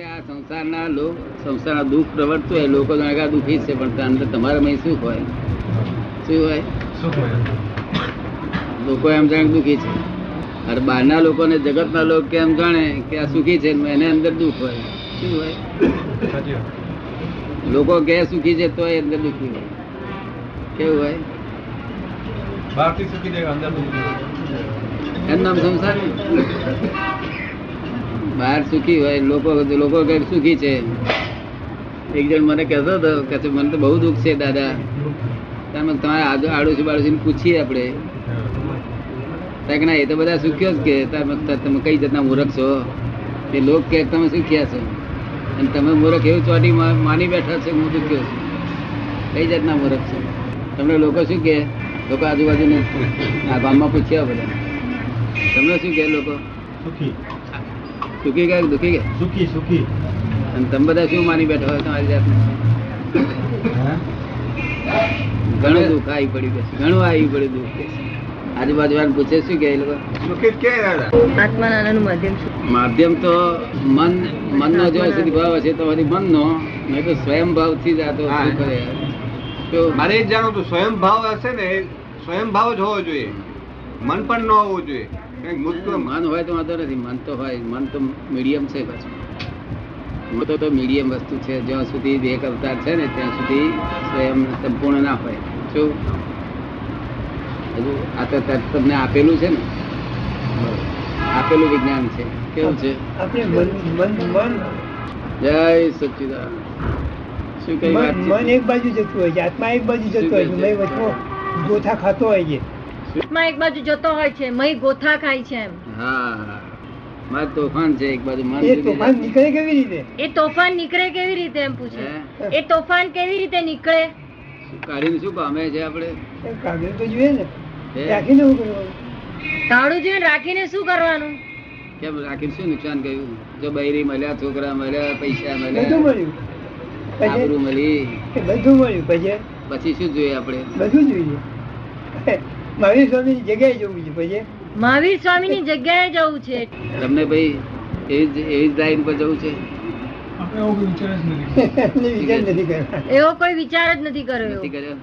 આ સંસારના લોક સંસારના દુઃખ પ્રવર્તતું હોય લોકો જાણે કે દુઃખી છે પણ અંદર તમારા મય શું હોય. શું હોય? લોકો એમ જાણે દુઃખી છે. અરે બહારના લોકોને જગતના લોકો કેમ જાણે કે આ સુખી છે એને અંદર દુઃખ હોય. શું હોય? લોકો કે સુખી છે તો અંદર દુઃખી હોય. કેવું હોય? બહારથી સુખી જાય અંદર દુઃખી એમ નામ સંસાર. બહાર સુખી હોય લોકો લોકો કે સુખી છે. એક જણ મને કહેતો હતો કે મને તો બહુ દુઃખ છે દાદા. તમે તમારે આજુ આડોશી બાડોશી પૂછીએ આપણે. ત્યાં કે ના એ તો બધા સુખ્યો જ કે તમે તમે કઈ જાતના મૂર્ખ છો? એ લોક કે તમે સુખ્યા છો. અને તમે મૂર્ખ એવું ચોટી માની બેઠા છે હું દુખ્યો છું. કઈ જાતના મૂર્ખ છો? તમને લોકો શું કે? લોકો આજુબાજુ આ ગામમાં પૂછ્યા બધા. તમને શું કે લોકો? સુખી. સુખી ગયા કે દુખી ગયા સુખી સુખી. અને તમે બધા શું માની બેઠા હોય તમારી જાતને? ઘણું દુઃખ આવી પડ્યું કે ઘણું આવી પડ્યું દુઃખ આજુબાજુ પૂછે શું કે એ લોકો? કે માધ્યમ તો મન મનનો જો સુધી ભાવ હશે તો મન મનનો. નહીં તો સ્વયં ભાવથી જ આ તો કરે? તો મારે એ જ જાણવું હતું સ્વયં ભાવ હશે ને સ્વયં ભાવ જ હોવો જોઈએ. મન પણ ન હોવું જોઈએ. મન હોય તો વાંધો નથી. મન તો હોય. મન તો મીડિયમ છે પાછું મન તો મીડિયમ વસ્તુ છે. જ્યાં સુધી બે અવતાર છે ને ત્યાં સુધી સ્વયં સંપૂર્ણ ના હોય. શું? હજુ આ તો તમને આપેલું છે ને? આપેલું વિજ્ઞાન છે. કેવું છે? જય સચ્ચિદાન શું કઈ વાત મન એક બાજુ જતું હોય છે. આત્મા એક બાજુ જતું હોય છે. ગોથા ખાતો હોય છે. આત્મા એક બાજુ જતો હોય છે મય ગોથા ખાય છે એમ. હા મારે તોફાન છે એક બાજુ મન એ તોફાન નીકળે કેવી રીતે? એ તોફાન નીકળે કેવી રીતે એમ પૂછે? એ તોફાન કેવી રીતે નીકળે? કાઢીને શું પામે છે આપણે? કાઢીને તો જોઈએ ને. રાખીને શું કરવાનું? કાળું જોઈએ રાખીને શું કરવાનું? કેમ રાખીને શું નુકસાન કર્યું? જો બૈરી મળ્યા છોકરા મળ્યા પૈસા બધું મળ્યા. મળ્યું આબરૂ મળી. બધું મળ્યું. પછી? પછી શું જોઈએ આપણે? બધું જોઈએ. મહાવીર સ્વામીની જગ્યાએ જવું છે પછી? મહાવીર સ્વામીની જગ્યાએ જવું છે. તમને ભાઈ એવી એવી લાઈન પર જવું છે? એવો કોઈ વિચાર જ નથી કર્યો. નથી કર્યો.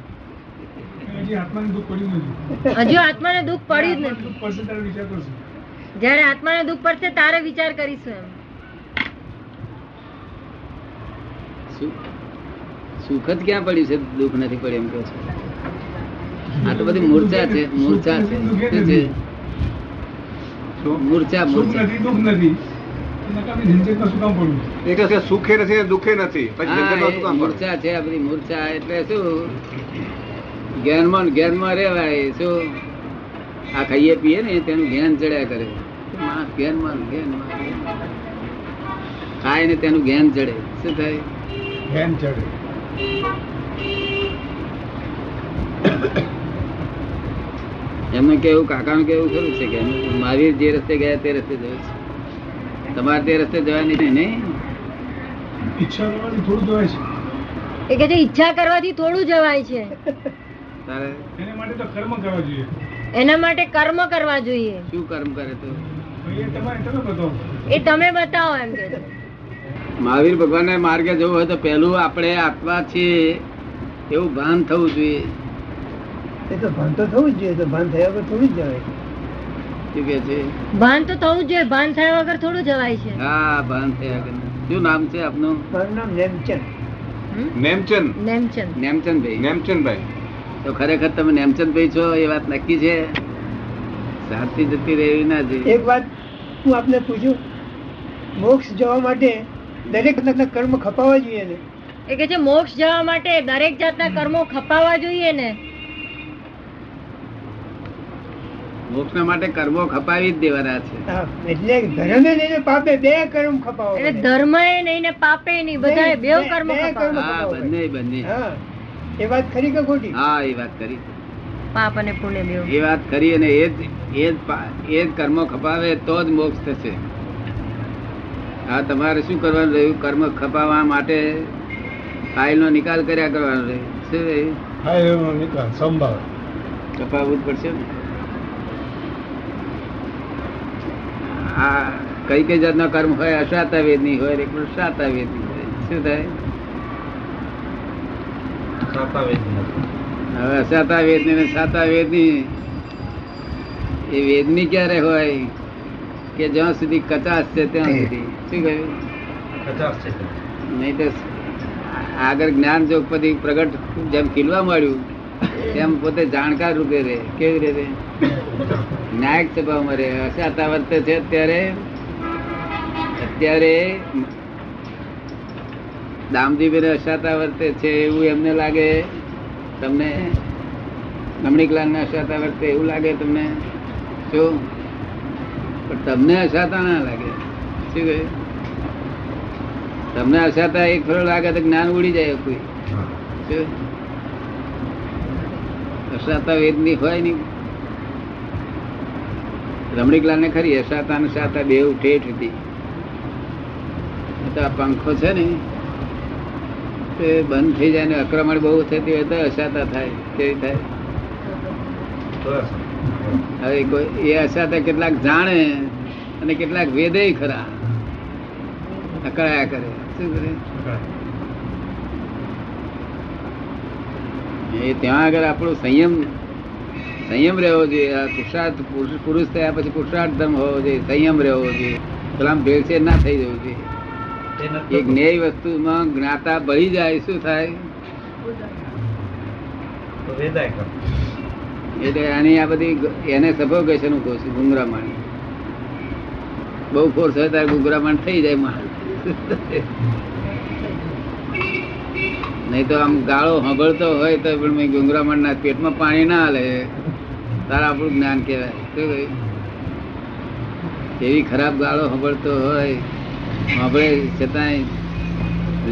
હજુ આત્માને દુઃખ પડ્યું જ નથી. જ્યારે આત્માને દુઃખ પડશે તારે વિચાર કરીશું એમ. સુખ જ ક્યાં પડ્યું છે? દુઃખ નથી પડ્યું એમ કહો છો. આ તો બધી મૂર્છા છે મૂર્છા છે. શું છે? મૂર્છા મૂર્છા. સુખે નથી? મૂર્છા છે આ બધી મૂર્છા. એટલે શું? જ્ઞાનમાં જ્ઞાનમાં રહેવાય. શું? આ ખાઈએ પીએ ને તેનું જ્ઞાન ચડ્યા કરે. માણસ જ્ઞાનમાં જ્ઞાનમાં. ખાય ને તેનું જ્ઞાન ચડે. શું થાય? ચડે. એમને કેવું કાકાનું કેવું ખરું છે કે મારી મહાવીર જે રસ્તે ગયા તે રસ્તે જવું છે. તમારે તે રસ્તે જવાની નહીં? એ કે છે ઈચ્છા કરવાથી થોડું જવાય છે. તારે? એના માટે કર્મ કરવા જોઈએ. શું કર્મ કરે તો? એ તમે બતાવો. એમ કે છે. મહાવીર ભગવાનના માર્ગે જવું હોય તો પહેલું આપણે આત્મા છીએ એવું ભાન થવું જોઈએ. એ તો ભાન તો થવું જ જોઈએ તો ભાન થયા વગર થોડું જ જવાય. શું કે છે? ભાન તો થવું જ જોઈએ ભાન થયા વગર થોડું જવાય છે. હા ભાન થયા વગર. શું નામ છે આપનું? મારું નામ નેમચંદ. નેમચંદ નેમચંદ? નેમચંદ. નેમચંદભાઈ. નેમચંદભાઈ. તો ખરેખર તમે નેમચંદભાઈ છો એ વાત નક્કી છે? સાચી જતી રહેવી ના જોઈએ. એક વાત હું આપને પૂછું? મોક્ષ જવા માટે દરેક જાતના કર્મ ખપાવવા જોઈએ ને? એ કે છે મોક્ષ જવા માટે દરેક જાતના કર્મો ખપાવવા જોઈએ ને? મોક્ષના માટે કર્મો ખપાવી જ દેવાના છે. એટલે ધર્મે નહીં પાપે બે કર્મ ખપાવો એટલે ધર્મ એ નહીં ને પાપે નહીં બધા બે- કર્મ ખપાવો હા બંને બંને. એ વાત ખરી કે ખોટી? હા એ વાત કરી પાપ અને પુણ્ય બે એ વાત કરી અને એ જ એ જ એ જ કર્મો ખપાવે તો જ મોક્ષ થશે. હા તમારે શું કરવાનું રહ્યું? કર્મ ખપાવવા માટે ફાઇલ નો નિકાલ કર્યા કરવાનો રહ્યું શું રહ્યું હા એનો નિકાલ સંભાવ ખપાવવું જ પડશે ને? આ કઈ કઈ જાતના કર્મ હોય અશાતા વેદની હોય એક શાતા વેદની હોય. શું થાય? હવે અસાતા વેદની ને સાતા વેદની એ વેદની ક્યારે હોય? કે જ્યાં સુધી કચાશ છે ત્યાં સુધી. શું કહ્યું? નહીં તો આગળ જ્ઞાન જોગપતિ પ્રગટ જેમ ખીલવા મળ્યું તેમ પોતે જાણકાર રૂપે રહે, કેવી રીતે? ન્યાયક સભામાં રહે. અસાતા વર્તે છે અત્યારે. અત્યારે દામદીબેન અસાતા વર્તે છે એવું એમને લાગે. તમને રમણીકલાલ ને અસાતા વર્તે એવું લાગે તમને. શું? પણ તમને અસાતા ના લાગે. શું કહ્યું? તમને અસાતા એક ફરો લાગે તો જ્ઞાન ઉડી જાય કોઈ. અસાતા વેદની હોય નહીં. રમણીકલાલ ને ખરી અસાતા ને સાતા બે ઠેઠ હતી. આ પંખો છે ને, તે બંધ થઈ જાય ને આક્રમણ બહુ થતી હોય તો અસાતા થાય, કેવી થાય? હવે એ અસાતા કેટલાક જાણે અને કેટલાક વેદે ખરા. અકળાયા કરે. શું કરે? એ ત્યાં આગળ આપણો સંયમ સંયમ રહેવો જોઈએ. આ પુરુષાર્થ પુરુષ થયા પછી પુરુષાર્થ ધર્મ હોવો જોઈએ સંયમ રહેવો જોઈએ. પેલા ભેળસેળ ના થઈ જવું જોઈએ. એક ન્યાય વસ્તુમાં જ્ઞાતા બળી જાય શું થાય? એટલે આની આ બધી એને સફોકેશન કહું છું ગુંગરામણ. બહુ ફોર્સ હોય ત્યારે ગુંગરામણ થઈ જાય માણસ. નહીં તો આમ ગાળો સાંભળતો હોય તો પણ ગુંગરામણ ના પેટમાં પાણી ના હાલે. તારા આપણું જ્ઞાન કહેવાય. શું કહ્યું? એવી ખરાબ ગાળો સાંભળતો હોય. સાંભળે છતાંય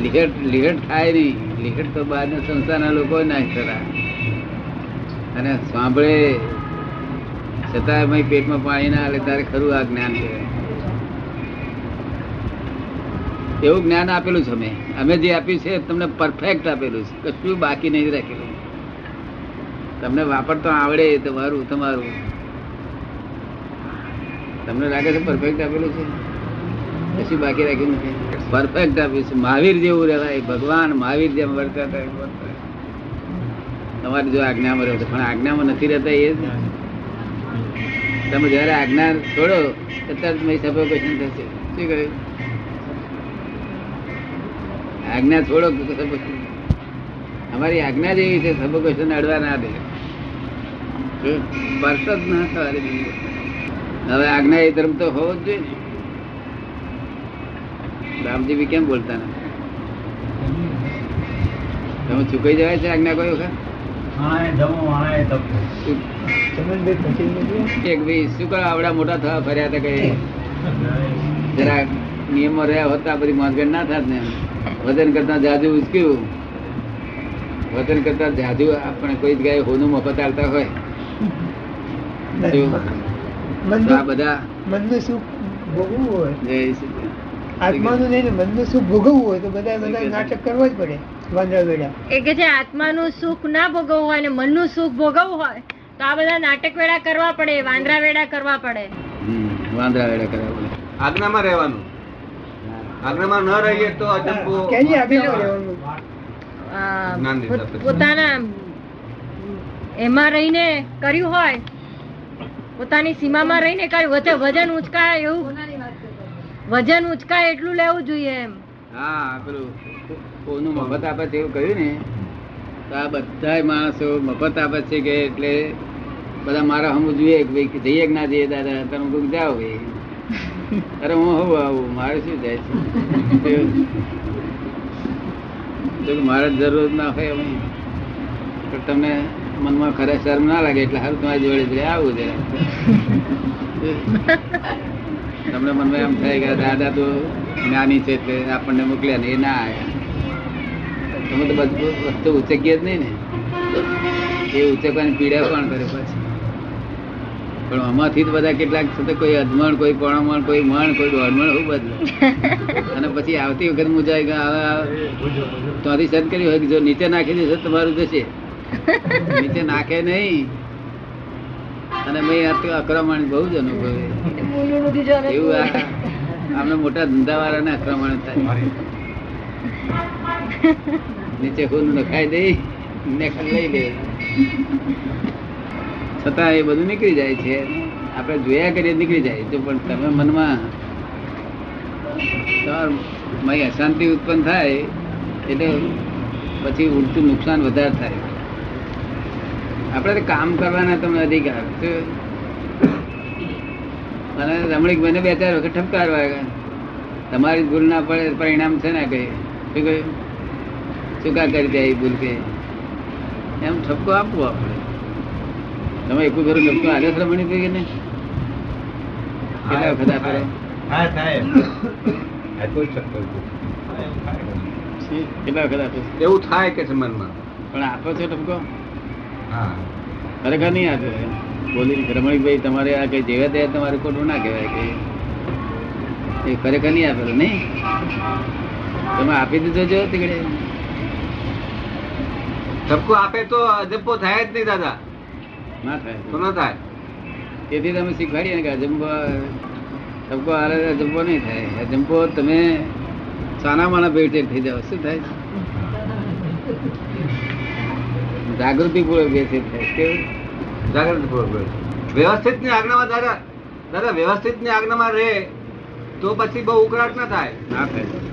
લિહટ લિહટ થાય નહીં. લિહટ તો બહારના સંસ્થાના લોકો ના ખરા અને સાંભળે છતાં એમાં પેટમાં પાણી ના હાલે, તારે ખરું આ જ્ઞાન કહેવાય. એવું જ્ઞાન આપેલું છે અમે. અમે જે આપ્યું છે તમને પરફેક્ટ આપેલું છે. કશું બાકી નહીં રાખેલું. તમને વાપરતો આવડે તમારું તમારું. તમને લાગે છે પરફેક્ટ આપેલું છે? કશું બાકી રાખ્યું નથી. પરફેક્ટ આપ્યું છે. મહાવીર જેવું રહેવાય. ભગવાન મહાવીર જેમ વર્તા તમારી જો આજ્ઞામાં રહેતો પણ આજ્ઞામાં નથી રહેતા એ જ તમે જયારે આજ્ઞા છોડો ત્યારે તમારી સફોકેશન થશે શું કહ્યું? આજ્ઞા છોડો અમારી આજ્ઞા જેવી છે સફોકેશન અડવા ના દે? સ્પર્શ જ ના થવા દે બીજી વસ્તુ. હવે આજ્ઞા એ ધર્મ તો હોવો જ જોઈએ ને. રામજી બી કેમ બોલતા નથી? તમે ચૂકાઈ જવાય છે આજ્ઞા કોઈ વખત? શું કરો? આવડા મોટા થવા ફર્યા હતા કઈ જરા નિયમો રહ્યા હોતા બધી મોંઘેડ ના થાત ને વજન કરતા જાજુ ઉચક્યું. વજન કરતા જાજુ આપણે કોઈ જગ્યાએ હોનું મફત આવતા હોય. આ બધા મનનું સુખ ભોગવવું હોય? આત્માનું નહીં મનનું સુખ ભોગવવું હોય તો બધા બધા નાટક કરવા જ પડે વાંદરા વેડા. એ કે છે આત્માનું સુખ ના ભોગવવું હોય ને મનનું સુખ ભોગવવું હોય તો આ બધા નાટક વેડા કરવા પડે વાંદરા વેડા કરવા પડે. વાંદરા વેડા કરવા પડે. આજ્ઞામાં રહેવાનું. આજ્ઞામાં ન રહીએ તો અજંબો. પોતાના એમાં રહીને કર્યું હોય પોતાની સીમામાં રહીને કર્યું વચ્ચે વજન ઉચકાય એવું વજન ઉચકાય એટલું લેવું જોઈએ એમ. હા પેલું કોનું મફત આપે છે એવું કહ્યું ને? તો આ બધા માણસો મફત આપે છે કે એટલે બધા મારા હમ જોઈએ જઈએ કે ના જઈએ દાદા તમે કોઈ જાઓ ભાઈ. અરે હું હું આવું. મારે શું જાય છે? મારે જરૂર ના હોય એમ. પણ તમને મનમાં ખરે શરમ ના લાગે એટલે સારું તમારી જોડે જોડે આવું જરા તમને મનમાં એમ થાય કે દાદા તો નાની છે એટલે આપણને મોકલ્યા ને એ ના આવ્યા તમે તો બધું વસ્તુ ઉચકીએ જ નહીં ને. એ ઉચકવાની પીડા પણ કરે પછી? પણ આમાંથી જ બધા કેટલાક છે કોઈ અજમણ કોઈ પોણમણ કોઈ મણ કોઈ દોડમણ એવું બદલે અને પછી આવતી વખત હવે આ ત્યાંથી સદ કર્યું હોય કે જો નીચે નાખી દેશે તમારું જશે. નીચે નાખે નહીં. અને મેં આ આક્રમણ બહુ જ અનુભવે. એવું આમને મોટા ધંધા વાળાને આક્રમણ થાય. નીચે ખૂન નખાઈ દઈ ને લઈ લે. છતાં એ બધું નીકળી જાય છે. આપણે જોયા કરીએ નીકળી જાય છે, પણ તમે મનમાં તમાર અશાંતિ ઉત્પન્ન થાય એટલે પછી ઉડતું નુકસાન વધારે થાય. આપણે કામ કરવાના તમને અધિકાર? અને રમણીક મને બે ચાર વખત ઠપકારવા. તમારી ભૂલ ના પડે પરિણામ છે ને કઈ? શું કહ્યું? ચૂકા કરી દે એ ભૂલ કે? એમ ઠપકો આપવો આપણે. તમે એકું ઘરું ઠપકો આલે શ્રમણી કે નહીં? કેટલા વખત આપે હા થાય. કેટલા વખત આપે એવું થાય કે છે મનમાં? પણ આપો છો ટપકો હા. ખરેખર નહીં આપે બોલી રમણીકભાઈ તમારે આ કઈ જેવા તે તમારે ખોટું ના કહેવાય કે એ ખરેખર નહીં આપેલો નહીં? તમે આપી દીધો છો તીકડે ટપકો આપે તો અજબ્બો થાય જ નહીં દાદા. ના થાય. તો ન થાય. તેથી તમે શીખવાડીએ કે અજંબો ધબકો હારે અજંબો નહીં થાય. અજંબો તમે સાના માના ભેટે થઈ જાવ શું થાય? જાગૃતિ પૂર્વક બેસે થાય. કેવું? જાગૃતિ પૂર્વક વ્યવસ્થિતની આજ્ઞામાં દાદા દાદા વ્યવસ્થિતની આજ્ઞામાં રહે તો પછી બહુ ઉકળાટ ના થાય. ના થાય.